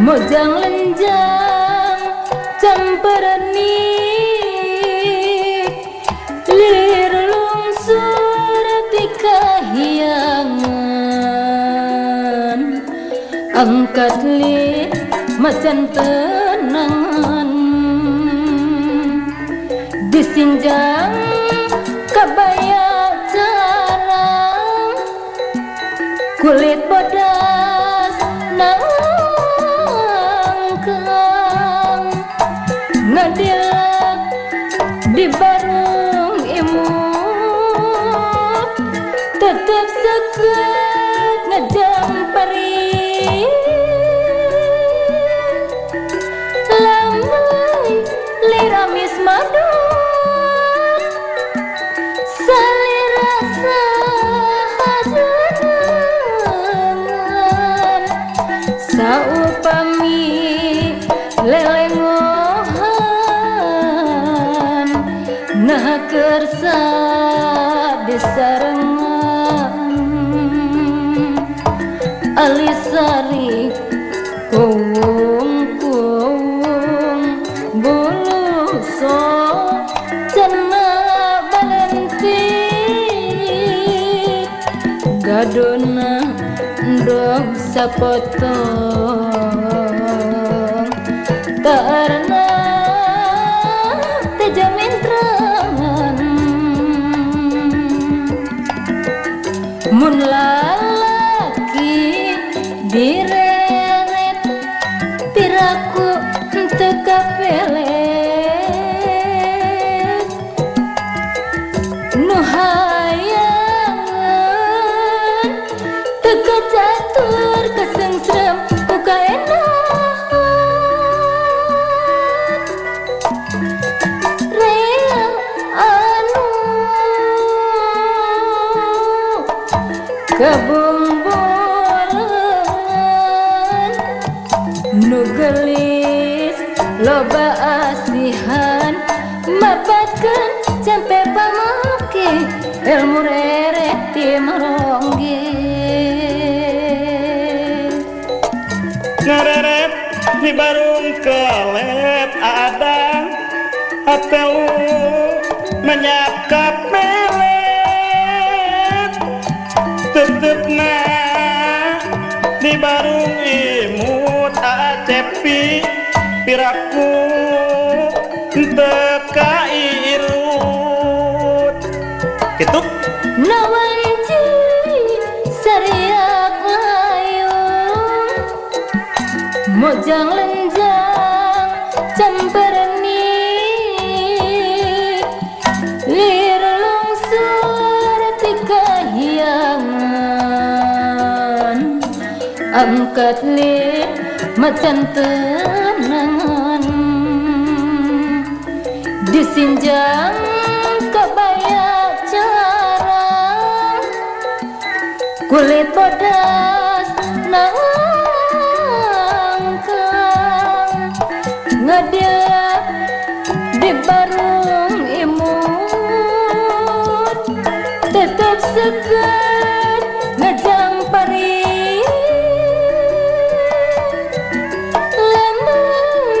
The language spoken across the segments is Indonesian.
Mojang lenjang camperani. Lir lungsur di kahiyangan angkat li macan tenangan. Disinjang kabaya jarang. Kulit bodas tetap seket ngejam pari lamai liramis madu hajangan saupami nah kersa disarengan sali-sali kum-kum bulu so balenti gadona dog sapoto karena Mun lah teka pelet. Nuhayangan teka catur kesengsrem buka Rea anu kebumburan nugelis loba asihan mapatkan sampai pamake ilmu rerek ti merongge ngarerep di barung kelep ada atelu menyakap melet tetepna di barung imut acepi piraku teka irut itu Nawanci sariak layung Mojang lenjang camperni Lir lungsur tika hiangan. Angkat lir macan tenangan Disinjang kebaya jarang Kulit bodas nangkang. Ngedilak di barung imut. Tetap segar ngejang pari Lemon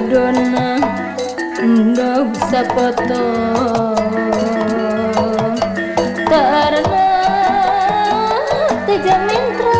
Madonna endog sapoto tarna terjamin terang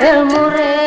el murre